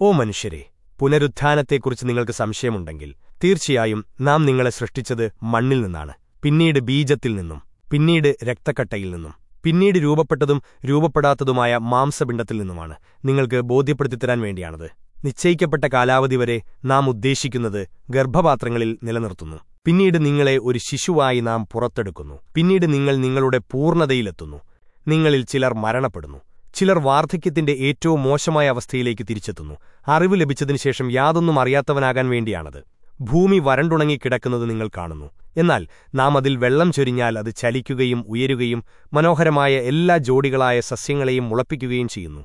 ഓ മനുഷ്യരെ പുനരുത്ഥാനത്തെക്കുറിച്ച് നിങ്ങൾക്ക് സംശയമുണ്ടെങ്കിൽ തീർച്ചയായും നാം നിങ്ങളെ സൃഷ്ടിച്ചത് മണ്ണിൽ നിന്നാണ് പിന്നീട് ബീജത്തിൽ നിന്നും പിന്നീട് രക്തക്കട്ടയിൽ നിന്നും പിന്നീട് രൂപപ്പെട്ടതും രൂപപ്പെടാത്തതുമായ മാംസപിണ്ടത്തിൽ നിന്നുമാണ് നിങ്ങൾക്ക് ബോധ്യപ്പെടുത്തിത്തരാൻ വേണ്ടിയാണത്. നിശ്ചയിക്കപ്പെട്ട കാലാവധി വരെ നാം ഉദ്ദേശിക്കുന്നത് ഗർഭപാത്രങ്ങളിൽ നിലനിർത്തുന്നു. പിന്നീട് നിങ്ങളെ ഒരു ശിശുവായി നാം പുറത്തെടുക്കുന്നു. പിന്നീട് നിങ്ങൾ നിങ്ങളുടെ പൂർണതയിലെത്തുന്നു. നിങ്ങളിൽ ചിലർ മരണപ്പെടുന്നു. ചിലർ വാർദ്ധക്യത്തിന്റെ ഏറ്റവും മോശമായ അവസ്ഥയിലേക്ക് തിരിച്ചെത്തുന്നു. അറിവ് ലഭിച്ചതിനുശേഷം യാതൊന്നും അറിയാത്തവനാകാൻ വേണ്ടിയാണത്. ഭൂമി വരണ്ടുണങ്ങിക്കിടക്കുന്നത് നിങ്ങൾ കാണുന്നു. എന്നാൽ നാം അതിൽ വെള്ളം ചൊരിഞ്ഞാൽ അത് ചലിക്കുകയും ഉയരുകയും മനോഹരമായ എല്ലാ ജോഡികളായ സസ്യങ്ങളെയും മുളപ്പിക്കുകയും ചെയ്യുന്നു.